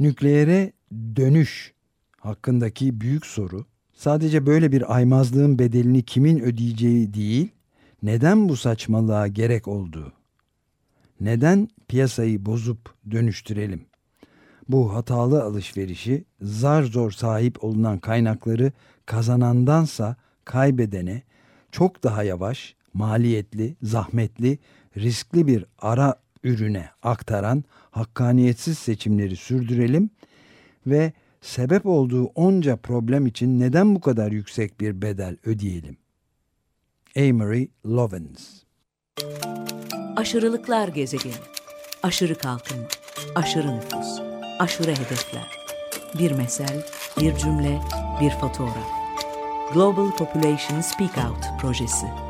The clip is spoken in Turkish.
Nükleere dönüş hakkındaki büyük soru sadece böyle bir aymazlığın bedelini kimin ödeyeceği değil, neden bu saçmalığa gerek olduğu. Neden piyasayı bozup dönüştürelim? Bu hatalı alışverişi zar zor sahip olunan kaynakları kazanandansa kaybedene çok daha yavaş, maliyetli, zahmetli, riskli bir ara ürüne aktaran hakkaniyetsiz seçimleri sürdürelim ve sebep olduğu onca problem için neden bu kadar yüksek bir bedel ödeyelim? Amory Lovins Aşırılıklar gezegeni. Aşırı kalkınma, aşırı nüfus, aşırı hedefler. Bir mesel, bir cümle, bir fotoğraf. Global Population Speak Out projesi.